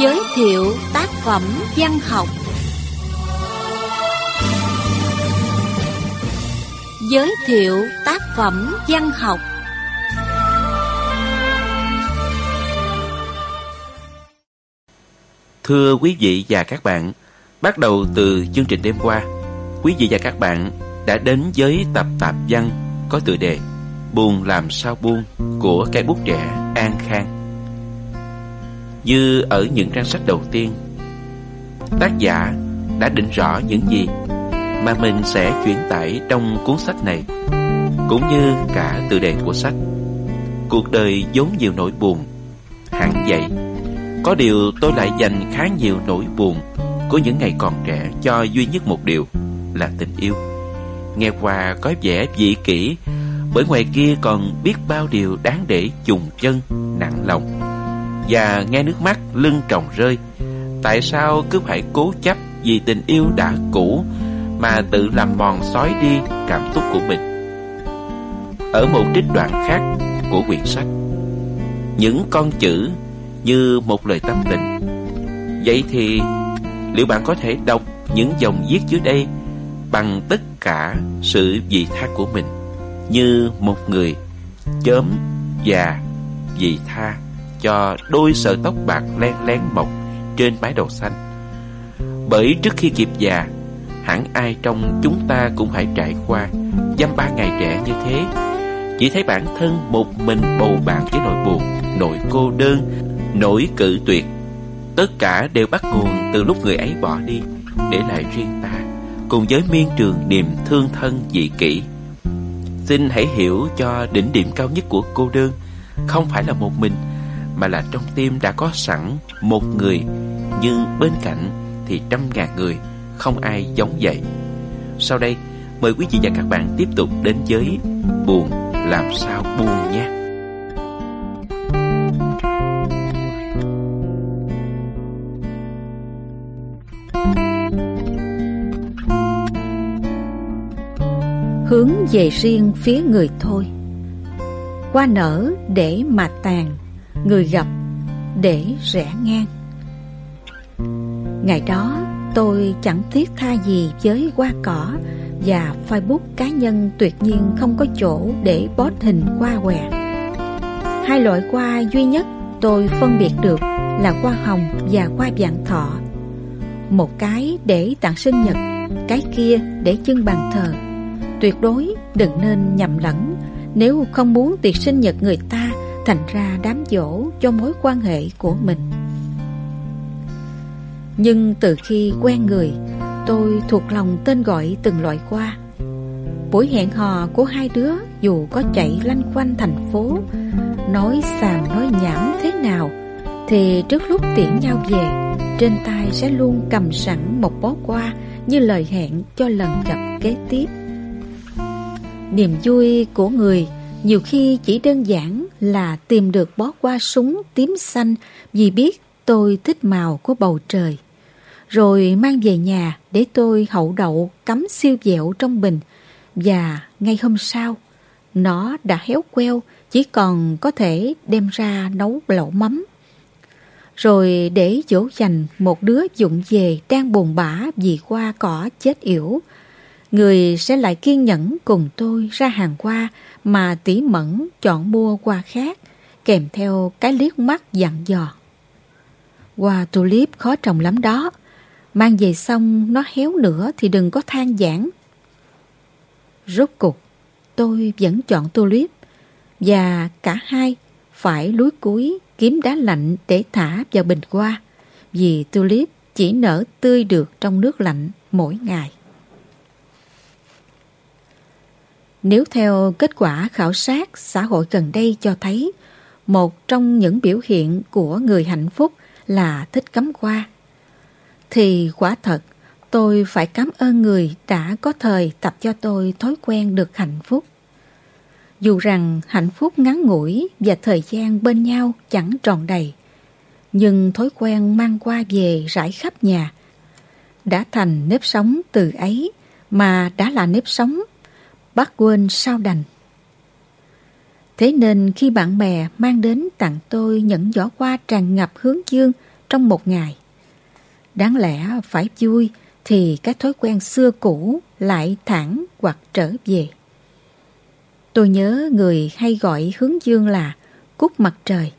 Giới thiệu tác phẩm văn học Giới thiệu tác phẩm văn học Thưa quý vị và các bạn, bắt đầu từ chương trình đêm qua, quý vị và các bạn đã đến với tập tạp văn có tựa đề Buồn làm sao buông của cây bút trẻ An Khang. Như ở những trang sách đầu tiên, tác giả đã định rõ những gì mà mình sẽ chuyển tải trong cuốn sách này, cũng như cả tự đề của sách. Cuộc đời vốn nhiều nỗi buồn, hẳn vậy. Có điều tôi lại dành khá nhiều nỗi buồn của những ngày còn trẻ cho duy nhất một điều là tình yêu. Nghe qua có vẻ dị kỷ bởi ngoài kia còn biết bao điều đáng để trùng chân, nặng lòng. Và nghe nước mắt lưng tròng rơi, tại sao cứ phải cố chấp vì tình yêu đã cũ mà tự làm mòn xói đi cảm xúc của mình. Ở một trích đoạn khác của quyển sách, những con chữ như một lời tâm tình. Vậy thì liệu bạn có thể đọc những dòng viết dưới đây bằng tất cả sự vị tha của mình như một người chớm và vị tha cho đôi sợi tóc bạc len lén mọc trên mái đầu xanh. Bởi trước khi kịp già, hẳn ai trong chúng ta cũng phải trải qua dăm ba ngày trẻ như thế. Chỉ thấy bản thân một mình bầu bạn với nỗi buồn, nỗi cô đơn, nỗi cự tuyệt. Tất cả đều bắt nguồn từ lúc người ấy bỏ đi, để lại riêng ta, cùng với miên trường niềm thương thân dị kỷ. Xin hãy hiểu cho đỉnh điểm cao nhất của cô đơn không phải là một mình, mà là trong tim đã có sẵn một người, nhưng bên cạnh thì trăm ngàn người, không ai giống vậy. Sau đây, mời quý vị và các bạn tiếp tục đến với Buồn làm sao buông nhé. Hướng về riêng phía người thôi Qua nở để mà tàn Người gặp để rẽ ngang. Ngày đó, tôi chẳng tiếc tha gì với hoa cỏ Và Facebook cá nhân tuyệt nhiên không có chỗ để post hình hoa què. Hai loại hoa duy nhất tôi phân biệt được là hoa hồng và hoa vạn thọ. Một cái để tặng sinh nhật, Cái kia để trưng bàn thờ. Tuyệt đối đừng nên nhầm lẫn, Nếu không muốn tiệc sinh nhật người ta Thành ra đám dỗ cho mối quan hệ của mình. Nhưng từ khi quen người, Tôi thuộc lòng tên gọi từng loại hoa Buổi hẹn hò của hai đứa Dù có chạy lanh quanh thành phố, Nói xàm nói nhảm thế nào Thì trước lúc tiễn nhau về, Trên tay sẽ luôn cầm sẵn một bó hoa Như lời hẹn cho lần gặp kế tiếp. Niềm vui của người nhiều khi chỉ đơn giản là tìm được bó hoa súng tím xanh vì biết tôi thích màu của bầu trời. Rồi mang về nhà để tôi hậu đậu cắm siêu dẻo trong bình và ngay hôm sau, nó đã héo queo, chỉ còn có thể đem ra nấu lẩu mắm. Rồi để dỗ dành một đứa dụng về đang buồn bã vì qua cỏ chết yểu người sẽ lại kiên nhẫn cùng tôi ra hàng qua mà tỉ mẫn chọn mua qua khác, kèm theo cái liếc mắt dặn dò. Hoa tulip khó trồng lắm đó, mang về xong nó héo nữa thì đừng có than giảng. Rốt cục, tôi vẫn chọn tulip và cả hai phải lúi cuối kiếm đá lạnh để thả vào bình hoa vì tulip chỉ nở tươi được trong nước lạnh mỗi ngày. Nếu theo kết quả khảo sát xã hội gần đây cho thấy, một trong những biểu hiện của người hạnh phúc là thích cắm qua, thì quả thật tôi phải cảm ơn người đã có thời tập cho tôi thói quen được hạnh phúc. Dù rằng hạnh phúc ngắn ngủi và thời gian bên nhau chẳng tròn đầy, nhưng thói quen mang qua về rải khắp nhà đã thành nếp sống từ ấy mà đã là nếp sống bác quên sao đành. Thế nên khi bạn bè mang đến tặng tôi những giỏ hoa tràn ngập hướng dương trong một ngày. Đáng lẽ phải vui thì cái thói quen xưa cũ lại thẳng hoặc trở về. Tôi nhớ người hay gọi hướng dương là cúc mặt trời.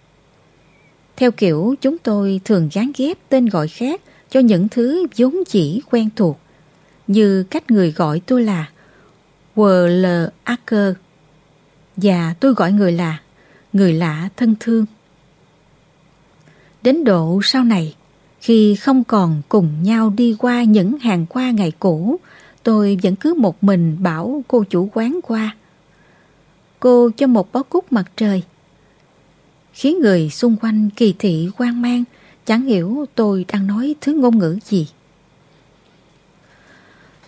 Theo kiểu chúng tôi thường gán ghép tên gọi khác cho những thứ vốn chỉ quen thuộc, như cách người gọi tôi là W.L. Acker và tôi gọi người là người lạ thân thương. Đến độ sau này, khi không còn cùng nhau đi qua những hàng qua ngày cũ, tôi vẫn cứ một mình bảo cô chủ quán qua. Cô cho một bó cúc mặt trời. Khiến người xung quanh kỳ thị quan mang, chẳng hiểu tôi đang nói thứ ngôn ngữ gì.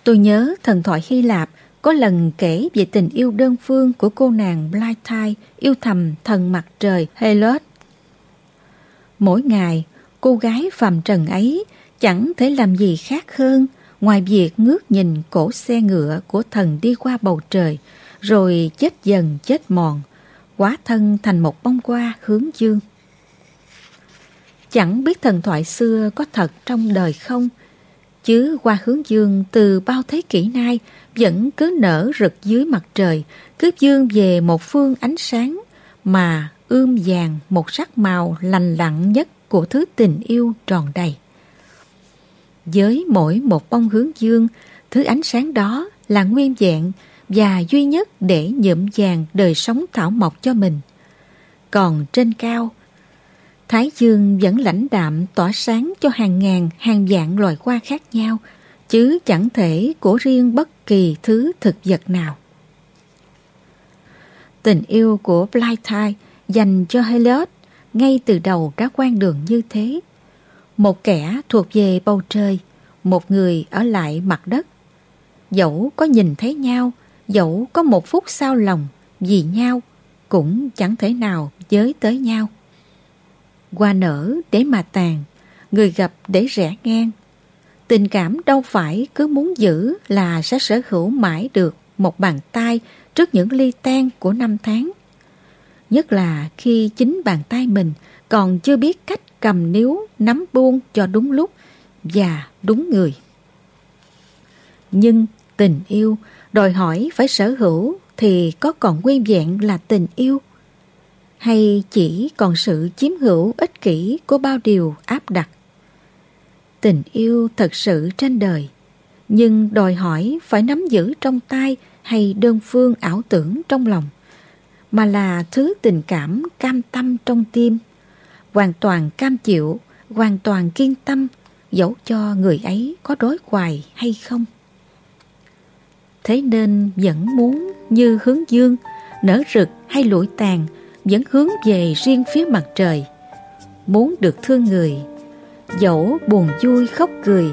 Tôi nhớ thần thoại Hy Lạp có lần kể về tình yêu đơn phương của cô nàng Blythe yêu thầm thần mặt trời Helot. Mỗi ngày, cô gái phàm trần ấy chẳng thể làm gì khác hơn ngoài việc ngước nhìn cổ xe ngựa của thần đi qua bầu trời, rồi chết dần chết mòn, quá thân thành một bông hoa hướng dương. Chẳng biết thần thoại xưa có thật trong đời không, chứ hoa hướng dương từ bao thế kỷ nay vẫn cứ nở rực dưới mặt trời, cứ dương về một phương ánh sáng mà ươm vàng một sắc màu lành lặn nhất của thứ tình yêu tròn đầy. Với mỗi một bông hướng dương, thứ ánh sáng đó là nguyên vẹn và duy nhất để nhuộm vàng đời sống thảo mộc cho mình. Còn trên cao, Thái dương vẫn lãnh đạm tỏa sáng cho hàng ngàn, hàng vạn loài hoa khác nhau, chứ chẳng thể của riêng bất kỳ thứ thực vật nào. Tình yêu của Blythe dành cho Helios ngay từ đầu đã quan đường như thế. Một kẻ thuộc về bầu trời, một người ở lại mặt đất. Dẫu có nhìn thấy nhau, dẫu có một phút sao lòng vì nhau, cũng chẳng thể nào giới tới nhau. Hoa nở để mà tàn, người gặp để rẽ ngang. Tình cảm đâu phải cứ muốn giữ là sẽ sở hữu mãi được một bàn tay trước những ly tan của năm tháng. Nhất là khi chính bàn tay mình còn chưa biết cách cầm níu, nắm buông cho đúng lúc và đúng người. Nhưng tình yêu đòi hỏi phải sở hữu thì có còn nguyên vẹn là tình yêu hay chỉ còn sự chiếm hữu ích kỷ của bao điều áp đặt. Tình yêu thật sự trên đời, nhưng đòi hỏi phải nắm giữ trong tay hay đơn phương ảo tưởng trong lòng, mà là thứ tình cảm cam tâm trong tim, hoàn toàn cam chịu, hoàn toàn kiên tâm, dẫu cho người ấy có đối hoài hay không. Thế nên vẫn muốn như hướng dương, nở rực hay lụi tàn, vẫn hướng về riêng phía mặt trời. Muốn được thương người, dẫu buồn vui khóc cười,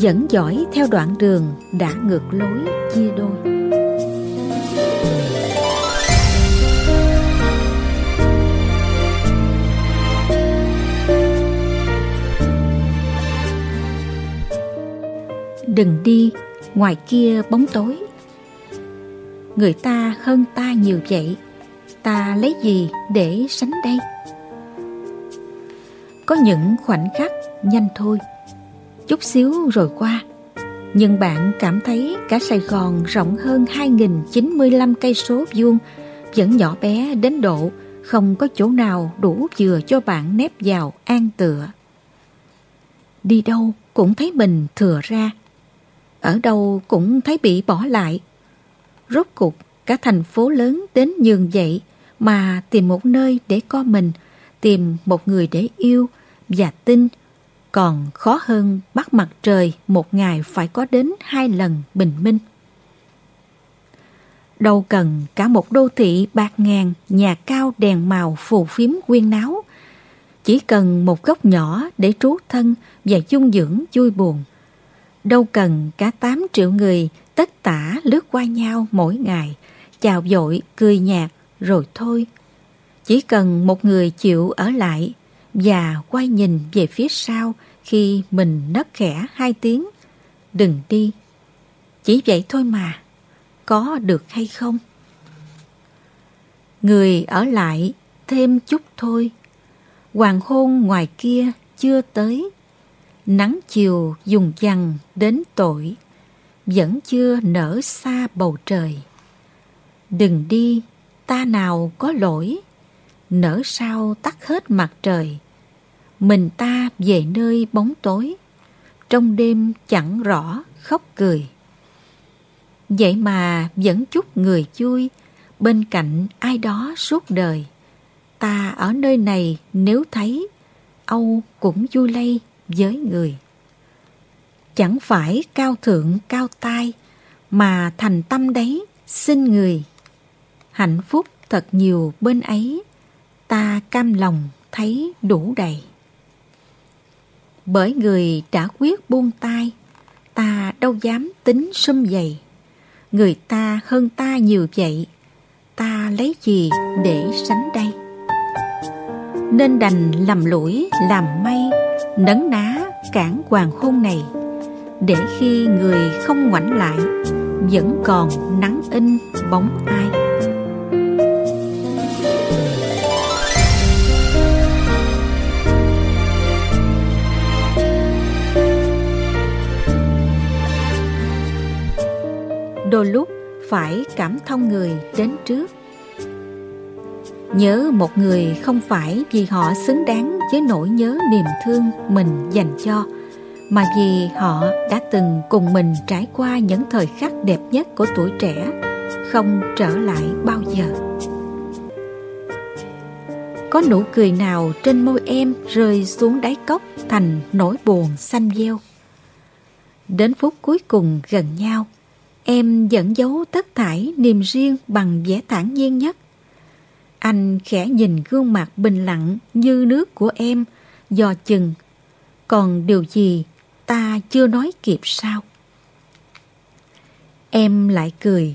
vẫn dõi theo đoạn đường đã ngược lối chia đôi. Đừng đi, ngoài kia bóng tối. Người ta hơn ta nhiều vậy ta lấy gì để sánh đây? Có những khoảnh khắc nhanh thôi, chút xíu rồi qua. Nhưng bạn cảm thấy cả Sài Gòn rộng hơn 2.095 cây số vuông, vẫn nhỏ bé đến độ không có chỗ nào đủ vừa cho bạn nép vào an tựa. Đi đâu cũng thấy mình thừa ra, ở đâu cũng thấy bị bỏ lại. Rốt cục cả thành phố lớn đến nhường vậy mà tìm một nơi để có mình, tìm một người để yêu và tin còn khó hơn bắt mặt trời một ngày phải có đến hai lần bình minh. Đâu cần cả một đô thị bạc ngàn, nhà cao đèn màu phù phiếm quyên náo. Chỉ cần một góc nhỏ để trú thân và dung dưỡng vui buồn. Đâu cần cả 8 triệu người tất tả lướt qua nhau mỗi ngày, chào dội, cười nhạt, rồi thôi. Chỉ cần một người chịu ở lại và quay nhìn về phía sau khi mình nấc khẽ hai tiếng. Đừng đi. Chỉ vậy thôi mà. Có được hay không? Người ở lại thêm chút thôi. Hoàng hôn ngoài kia chưa tới Nắng chiều dùng dằn đến tội Vẫn chưa nở xa bầu trời Đừng đi, ta nào có lỗi Nở sao tắt hết mặt trời. Mình ta về nơi bóng tối. Trong đêm chẳng rõ khóc cười. Vậy mà vẫn chúc người vui. Bên cạnh ai đó suốt đời. Ta ở nơi này nếu thấy, Âu cũng vui lây với người. Chẳng phải cao thượng cao tai, Mà thành tâm đấy, xin người. Hạnh phúc thật nhiều bên ấy. Ta cam lòng thấy đủ đầy. Bởi người đã quyết buông tay Ta đâu dám tính sum dày Người ta hơn ta nhiều vậy, Ta lấy gì để sánh đây? Nên đành lầm lũi, làm may, Nấn ná cản hoàng hôn này, Để khi người không ngoảnh lại, Vẫn còn nắng in bóng ai. Đôi lúc phải cảm thông người đến trước. Nhớ một người không phải vì họ xứng đáng với nỗi nhớ niềm thương mình dành cho, mà vì họ đã từng cùng mình trải qua những thời khắc đẹp nhất của tuổi trẻ, không trở lại bao giờ. Có nụ cười nào trên môi em rơi xuống đáy cốc thành nỗi buồn xanh gieo. Đến phút cuối cùng gần nhau, Em vẫn giấu tất thải niềm riêng bằng vẻ thản nhiên nhất. Anh khẽ nhìn gương mặt bình lặng như nước của em, dò chừng. Còn điều gì ta chưa nói kịp sao? Em lại cười.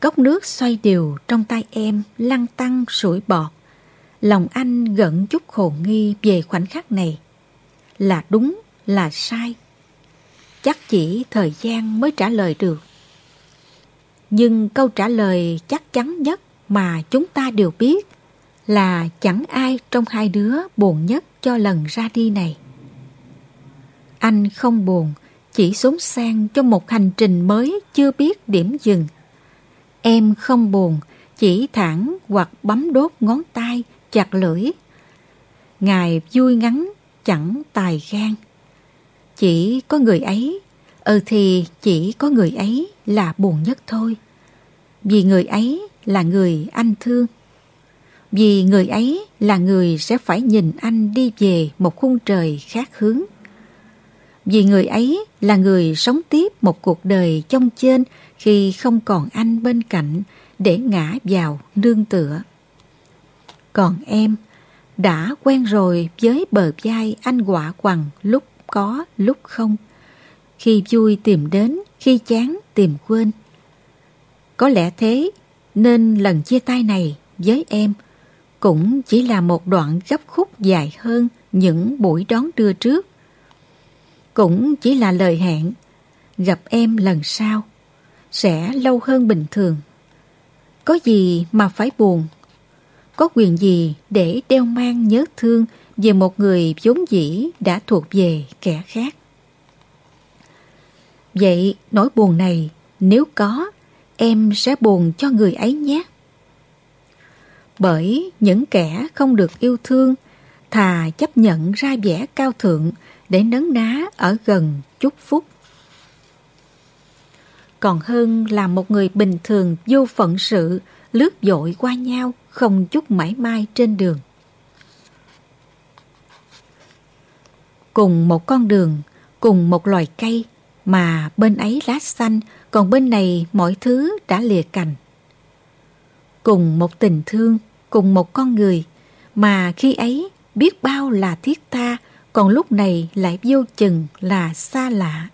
Cốc nước xoay đều trong tay em lăn tăng sủi bọt. Lòng anh gẫn chút khổ nghi về khoảnh khắc này. Là đúng, là sai. Chắc chỉ thời gian mới trả lời được. Nhưng câu trả lời chắc chắn nhất mà chúng ta đều biết là chẳng ai trong hai đứa buồn nhất cho lần ra đi này. Anh không buồn, chỉ xuống sang cho một hành trình mới chưa biết điểm dừng. Em không buồn, chỉ thẳng hoặc bấm đốt ngón tay, chặt lưỡi. Ngài vui ngắn, chẳng tài gan. Chỉ có người ấy Ừ thì chỉ có người ấy là buồn nhất thôi. Vì người ấy là người anh thương. Vì người ấy là người sẽ phải nhìn anh đi về một khung trời khác hướng. Vì người ấy là người sống tiếp một cuộc đời trong trên khi không còn anh bên cạnh để ngã vào nương tựa. Còn em đã quen rồi với bờ vai anh quả quằn lúc có lúc không khi vui tìm đến, khi chán tìm quên. Có lẽ thế nên lần chia tay này với em cũng chỉ là một đoạn gấp khúc dài hơn những buổi đón đưa trước. Cũng chỉ là lời hẹn gặp em lần sau sẽ lâu hơn bình thường. Có gì mà phải buồn? Có quyền gì để đeo mang nhớ thương về một người vốn dĩ đã thuộc về kẻ khác? Vậy nỗi buồn này nếu có, em sẽ buồn cho người ấy nhé. Bởi những kẻ không được yêu thương, thà chấp nhận ra vẻ cao thượng để nấn ná ở gần chúc phúc. Còn hơn là một người bình thường vô phận sự, lướt dội qua nhau, không chút mãi mai trên đường. Cùng một con đường, cùng một loài cây, mà bên ấy lá xanh, còn bên này mọi thứ đã lìa cành. Cùng một tình thương, cùng một con người, mà khi ấy biết bao là thiết tha, còn lúc này lại vô chừng là xa lạ.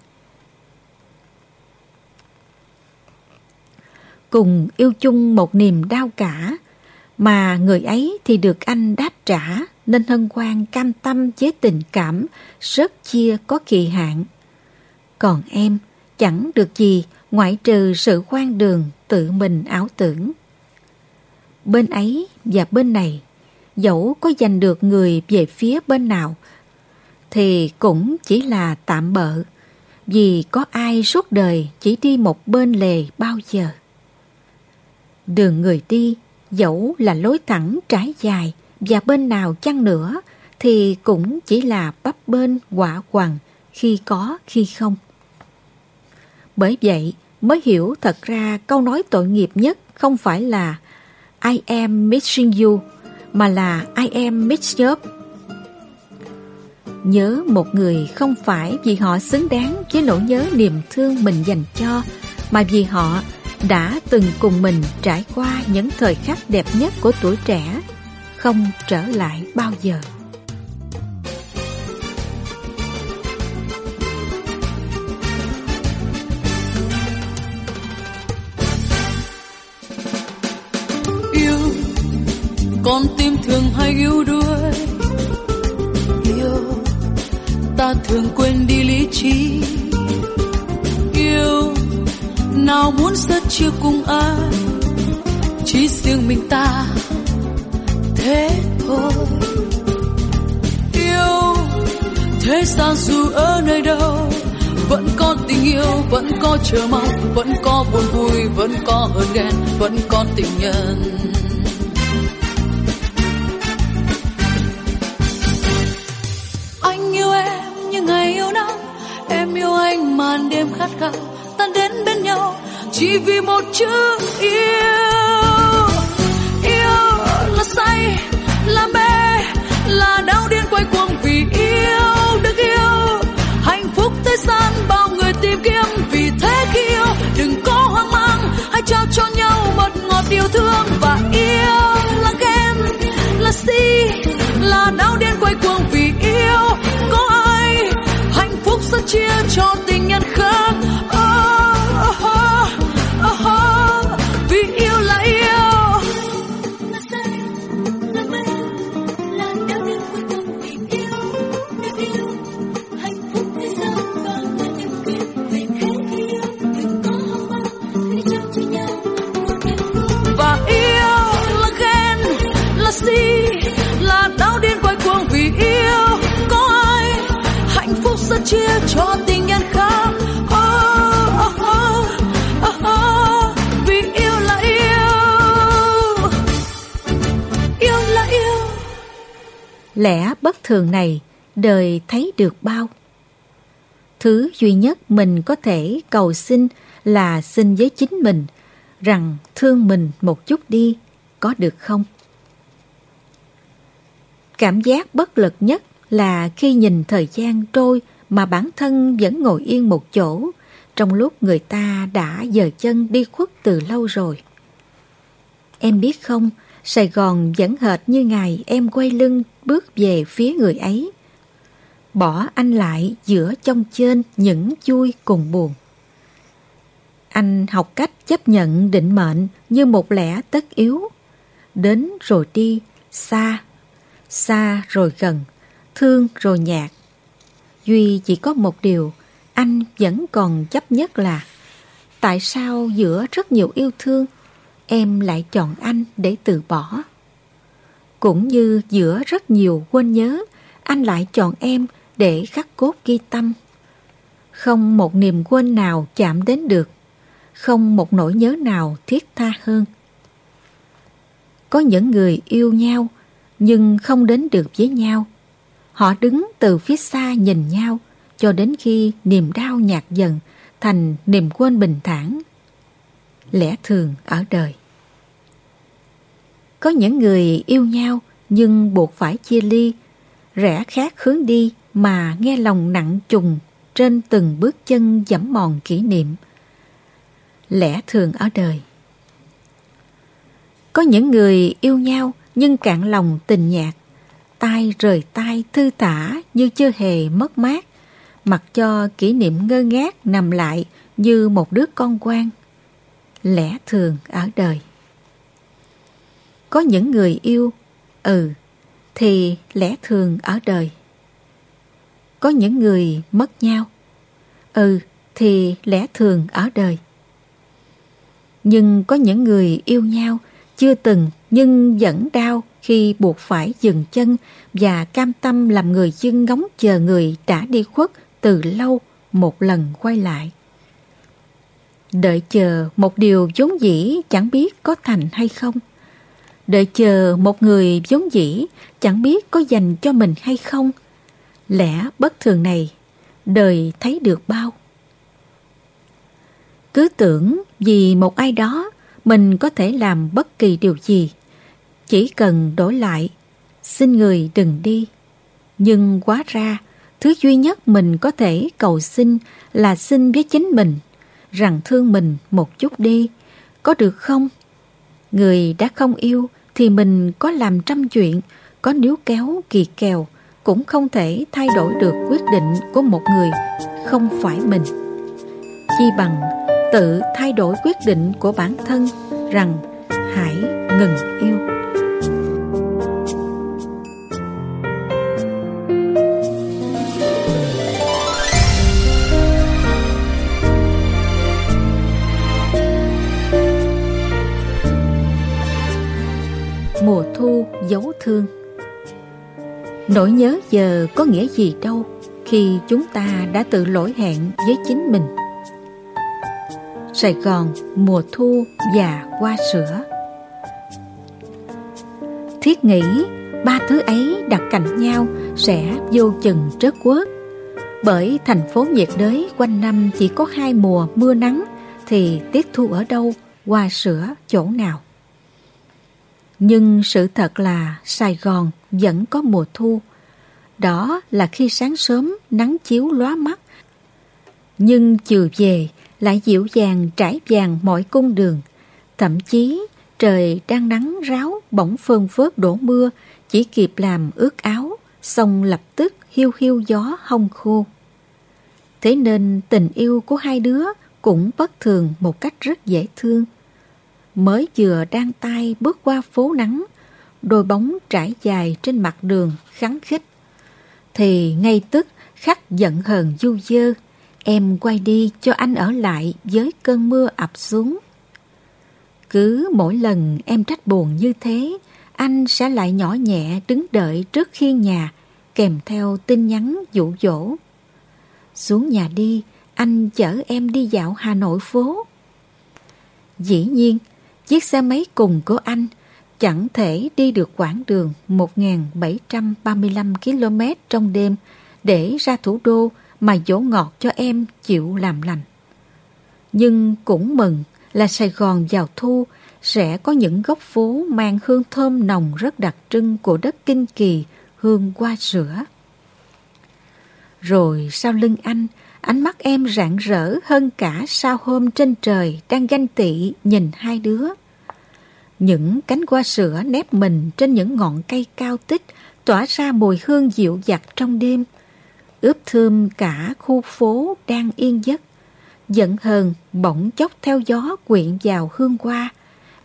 Cùng yêu chung một niềm đau cả, mà người ấy thì được anh đáp trả nên hân hoan cam tâm với tình cảm rất chia có kỳ hạn. Còn em chẳng được gì ngoại trừ sự khoan đường tự mình ảo tưởng. Bên ấy và bên này, dẫu có giành được người về phía bên nào, thì cũng chỉ là tạm bợ, vì có ai suốt đời chỉ đi một bên lề bao giờ. Đường người đi, dẫu là lối thẳng trái dài và bên nào chăng nữa, thì cũng chỉ là bắp bên quả quằn khi có, khi không. Bởi vậy mới hiểu thật ra câu nói tội nghiệp nhất không phải là I am missing you mà là I am mixed up. Nhớ một người không phải vì họ xứng đáng với nỗi nhớ niềm thương mình dành cho, mà vì họ đã từng cùng mình trải qua những thời khắc đẹp nhất của tuổi trẻ không trở lại bao giờ. Con tim thường hay yêu đuối. Yêu, ta thường quên đi lý trí. Yêu, nào muốn rất chưa cùng ai? Chỉ riêng mình ta, thế thôi. Yêu, thế gian dù ở nơi đâu, vẫn có tình yêu, vẫn có chờ mong, vẫn có buồn vui, vẫn có hờn ghen, vẫn có tình nhân. Chỉ vì một chữ yêu. Yêu là say, là mê, là đau điên quay cuồng vì yêu được yêu. Hạnh phúc thế gian bao người tìm kiếm vì thế khi yêu. Đừng có hoang mang, hãy trao cho nhau mật ngọt yêu thương. Và yêu là ghen là si, là đau điên quay cuồng vì yêu. Có ai hạnh phúc sẽ chia cho tình cho tình nhân khác. Oh, oh, oh, oh, vì yêu là yêu. Yêu là yêu. Lẽ bất thường này đời thấy được bao? Thứ duy nhất mình có thể cầu xin là xin với chính mình rằng thương mình một chút đi có được không? Cảm giác bất lực nhất là khi nhìn thời gian trôi mà bản thân vẫn ngồi yên một chỗ trong lúc người ta đã dời chân đi khuất từ lâu rồi. Em biết không, Sài Gòn vẫn hệt như ngày em quay lưng bước về phía người ấy. Bỏ anh lại giữa trong trên những vui cùng buồn. Anh học cách chấp nhận định mệnh như một lẽ tất yếu. Đến rồi đi, xa, xa rồi gần, thương rồi nhạt, Duy chỉ có một điều anh vẫn còn chấp nhất là tại sao giữa rất nhiều yêu thương em lại chọn anh để từ bỏ. Cũng như giữa rất nhiều quên nhớ anh lại chọn em để khắc cốt ghi tâm. Không một niềm quên nào chạm đến được, không một nỗi nhớ nào thiết tha hơn. Có những người yêu nhau nhưng không đến được với nhau Họ đứng từ phía xa nhìn nhau cho đến khi niềm đau nhạt dần thành niềm quên bình thản. Lẽ thường ở đời. Có những người yêu nhau nhưng buộc phải chia ly, rẽ khác hướng đi mà nghe lòng nặng trùng trên từng bước chân dẫm mòn kỷ niệm. Lẽ thường ở đời. Có những người yêu nhau nhưng cạn lòng tình nhạt, tay rời tay thư tả như chưa hề mất mát, mặc cho kỷ niệm ngơ ngác nằm lại như một đứa con quan. Lẽ thường ở đời. Có những người yêu, ừ, thì lẽ thường ở đời. Có những người mất nhau, ừ, thì lẽ thường ở đời. Nhưng có những người yêu nhau chưa từng nhưng vẫn đau khi buộc phải dừng chân và cam tâm làm người dân ngóng chờ người đã đi khuất từ lâu một lần quay lại. Đợi chờ một điều vốn dĩ chẳng biết có thành hay không. Đợi chờ một người vốn dĩ chẳng biết có dành cho mình hay không. Lẽ bất thường này, đời thấy được bao. Cứ tưởng vì một ai đó mình có thể làm bất kỳ điều gì. Chỉ cần đổi lại, xin người đừng đi. Nhưng quá ra, thứ duy nhất mình có thể cầu xin là xin với chính mình, rằng thương mình một chút đi, có được không? Người đã không yêu thì mình có làm trăm chuyện, có níu kéo kỳ kèo, cũng không thể thay đổi được quyết định của một người không phải mình. Chi bằng tự thay đổi quyết định của bản thân rằng hãy ngừng yêu. Thu dấu thương. Nỗi nhớ giờ có nghĩa gì đâu khi chúng ta đã tự lỗi hẹn với chính mình. Sài Gòn mùa thu và hoa sữa. Thiết nghĩ ba thứ ấy đặt cạnh nhau sẽ vô chừng trớt quớt. Bởi thành phố nhiệt đới quanh năm chỉ có hai mùa mưa nắng Thì tiết thu ở đâu, hoa sữa chỗ nào? Nhưng sự thật là Sài Gòn vẫn có mùa thu Đó là khi sáng sớm nắng chiếu lóa mắt Nhưng chiều về lại dịu dàng trải vàng mọi cung đường. Thậm chí trời đang nắng ráo bỗng phơn phớt đổ mưa chỉ kịp làm ướt áo, xong lập tức hiu hiu gió hong khô. Thế nên tình yêu của hai đứa cũng bất thường một cách rất dễ thương. Mới vừa đang tay bước qua phố nắng, đôi bóng trải dài trên mặt đường kháng khích. Thì ngay tức khắc giận hờn du dơ, Em quay đi cho anh ở lại với cơn mưa ập xuống. Cứ mỗi lần em trách buồn như thế, anh sẽ lại nhỏ nhẹ đứng đợi trước khiên nhà, kèm theo tin nhắn dụ dỗ. Xuống nhà đi, anh chở em đi dạo Hà Nội phố. Dĩ nhiên, chiếc xe máy cùng của anh chẳng thể đi được quãng đường 1.735 km trong đêm để ra thủ đô mà dỗ ngọt cho em chịu làm lành. Nhưng cũng mừng là Sài Gòn vào thu sẽ có những góc phố mang hương thơm nồng rất đặc trưng của đất Kinh Kỳ, hương hoa sữa. Rồi sau lưng anh, ánh mắt em rạng rỡ hơn cả sao hôm trên trời đang ganh tị nhìn hai đứa. Những cánh hoa sữa nép mình trên những ngọn cây cao tích tỏa ra mùi hương dịu dặt trong đêm ướp thơm cả khu phố đang yên giấc. Giận hờn bỗng chốc theo gió quyện vào hương hoa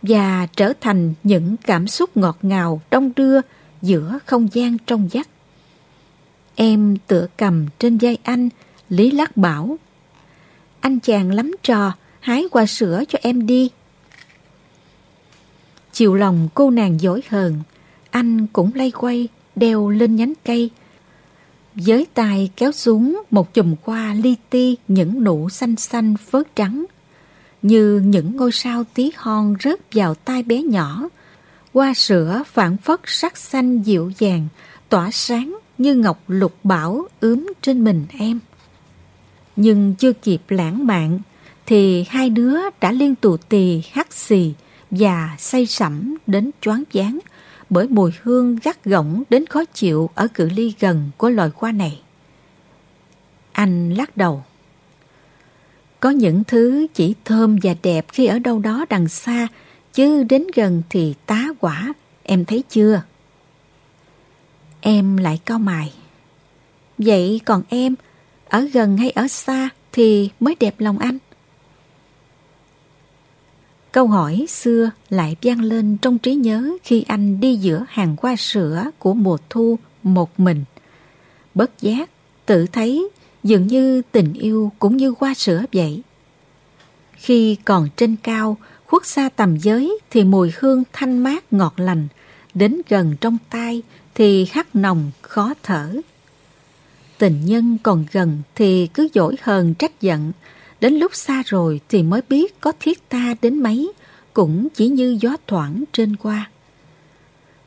và trở thành những cảm xúc ngọt ngào đông đưa giữa không gian trong vắt. Em tựa cầm trên vai anh, Lý Lắc bảo Anh chàng lắm trò, hái qua sữa cho em đi. Chiều lòng cô nàng dối hờn, anh cũng lay quay, đeo lên nhánh cây, với tay kéo xuống một chùm hoa li ti những nụ xanh xanh phớt trắng. Như những ngôi sao tí hon rớt vào tai bé nhỏ. Hoa sữa phản phất sắc xanh dịu dàng, tỏa sáng như ngọc lục bảo ướm trên mình em. Nhưng chưa kịp lãng mạn, thì hai đứa đã liên tù tì hắt xì và say sẩm đến choáng váng bởi mùi hương gắt gỏng đến khó chịu ở cự ly gần của loài hoa này. Anh lắc đầu. Có những thứ chỉ thơm và đẹp khi ở đâu đó đằng xa, chứ đến gần thì tá quả, em thấy chưa? Em lại cao mày Vậy còn em, ở gần hay ở xa thì mới đẹp lòng anh? Câu hỏi xưa lại vang lên trong trí nhớ khi anh đi giữa hàng hoa sữa của mùa thu một mình. Bất giác, tự thấy dường như tình yêu cũng như hoa sữa vậy. Khi còn trên cao, khuất xa tầm giới thì mùi hương thanh mát ngọt lành, đến gần trong tai thì khắc nồng khó thở. Tình nhân còn gần thì cứ dỗi hờn trách giận, đến lúc xa rồi thì mới biết có thiết ta đến mấy, cũng chỉ như gió thoảng trên qua.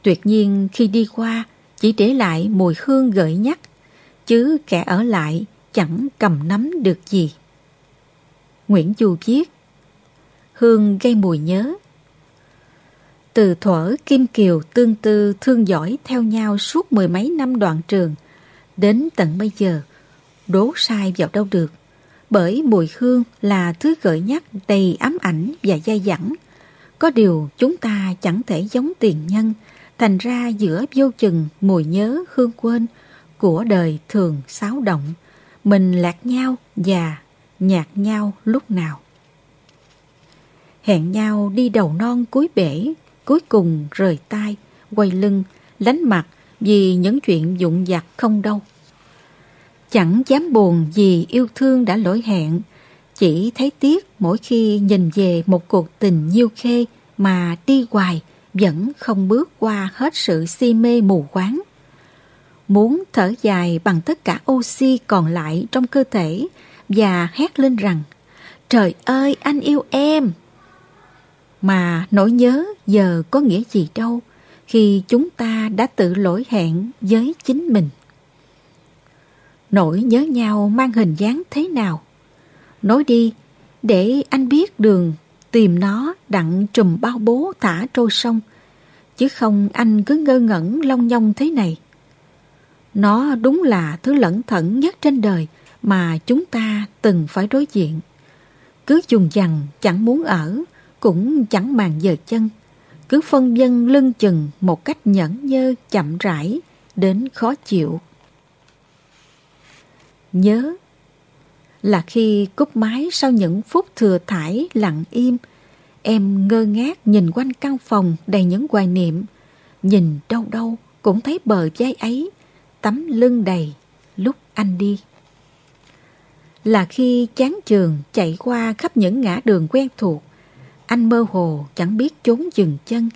Tuyệt nhiên khi đi qua, chỉ để lại mùi hương gợi nhắc, chứ kẻ ở lại chẳng cầm nắm được gì. Nguyễn Du viết Hương gây mùi nhớ Từ thuở Kim Kiều tương tư thương giỏi theo nhau suốt mười mấy năm đoạn trường, đến tận bây giờ, đố sai vào đâu được. Bởi mùi hương là thứ gợi nhắc đầy ám ảnh và dai dẳng. Có điều chúng ta chẳng thể giống tiền nhân, thành ra giữa vô chừng mùi nhớ hương quên của đời thường xáo động, mình lạc nhau và nhạt nhau lúc nào. Hẹn nhau đi đầu non cuối bể, cuối cùng rời tay, quay lưng, lánh mặt vì những chuyện dụng vặt không đâu. Chẳng dám buồn vì yêu thương đã lỗi hẹn, chỉ thấy tiếc mỗi khi nhìn về một cuộc tình nhiêu khê mà đi hoài vẫn không bước qua hết sự si mê mù quáng. Muốn thở dài bằng tất cả oxy còn lại trong cơ thể và hét lên rằng Trời ơi anh yêu em! Mà nỗi nhớ giờ có nghĩa gì đâu khi chúng ta đã tự lỗi hẹn với chính mình. Nỗi nhớ nhau mang hình dáng thế nào? Nói đi, để anh biết đường tìm nó đặng trùm bao bố thả trôi sông, chứ không anh cứ ngơ ngẩn long nhong thế này. Nó đúng là thứ lẫn thẩn nhất trên đời mà chúng ta từng phải đối diện. Cứ dùng dằn chẳng muốn ở, cũng chẳng màng giờ chân. Cứ phân dân lưng chừng một cách nhẫn nhơ chậm rãi đến khó chịu. Nhớ là khi cúp máy sau những phút thừa thải lặng im, em ngơ ngác nhìn quanh căn phòng đầy những hoài niệm, nhìn đâu đâu cũng thấy bờ vai ấy, tấm lưng đầy lúc anh đi. Là khi chán trường chạy qua khắp những ngã đường quen thuộc, anh mơ hồ chẳng biết trốn dừng chân.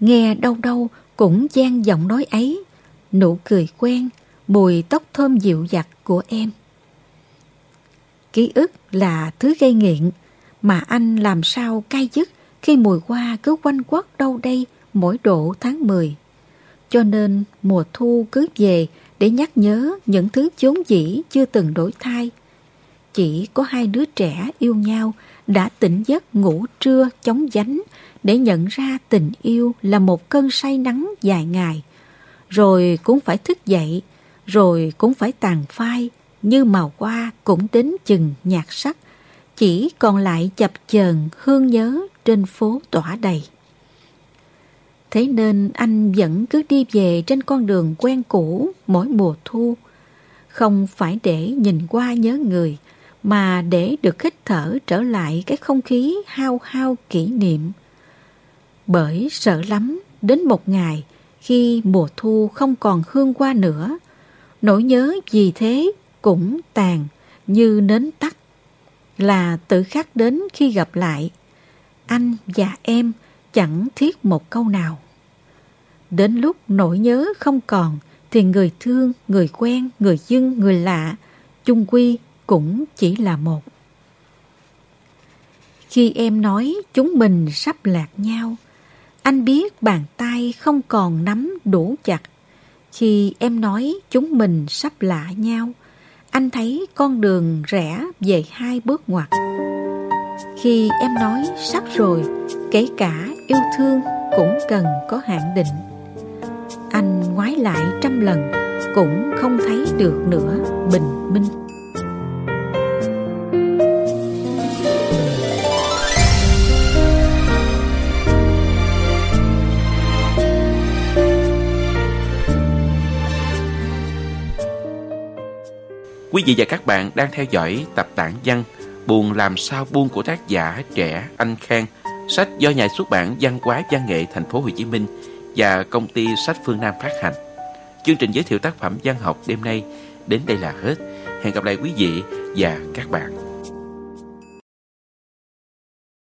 Nghe đâu đâu cũng gian giọng nói ấy, nụ cười quen, mùi tóc thơm dịu dặt của em. Ký ức là thứ gây nghiện, mà anh làm sao cay dứt khi mùi hoa cứ quanh quất đâu đây mỗi độ tháng 10. Cho nên mùa thu cứ về để nhắc nhớ những thứ chốn dĩ chưa từng đổi thay. Chỉ có hai đứa trẻ yêu nhau đã tỉnh giấc ngủ trưa chống dánh để nhận ra tình yêu là một cơn say nắng dài ngày. Rồi cũng phải thức dậy, rồi cũng phải tàn phai, như màu hoa cũng đến chừng nhạt sắc, chỉ còn lại chập chờn hương nhớ trên phố tỏa đầy. Thế nên anh vẫn cứ đi về trên con đường quen cũ mỗi mùa thu. Không phải để nhìn qua nhớ người, mà để được hít thở trở lại cái không khí hao hao kỷ niệm. Bởi sợ lắm, đến một ngày khi mùa thu không còn hương qua nữa, nỗi nhớ gì thế cũng tàn như nến tắt. Là tự khắc đến khi gặp lại, anh và em chẳng thiết một câu nào. Đến lúc nỗi nhớ không còn thì người thương, người quen, người dân, người lạ chung quy cũng chỉ là một. Khi em nói chúng mình sắp lạc nhau, anh biết bàn tay không còn nắm đủ chặt. Khi em nói chúng mình sắp lạ nhau, anh thấy con đường rẽ về hai bước ngoặt. Khi em nói sắp rồi, kể cả yêu thương cũng cần có hạn định. Anh ngoái lại trăm lần cũng không thấy được nữa bình minh. Quý vị và các bạn đang theo dõi tập tản văn Buồn làm sao buông của tác giả trẻ Anh Khang, sách do nhà xuất bản Văn hóa Văn nghệ Thành phố Hồ Chí Minh và công ty sách Phương Nam phát hành. Chương trình giới thiệu tác phẩm văn học đêm nay đến đây là hết. Hẹn gặp lại quý vị và các bạn.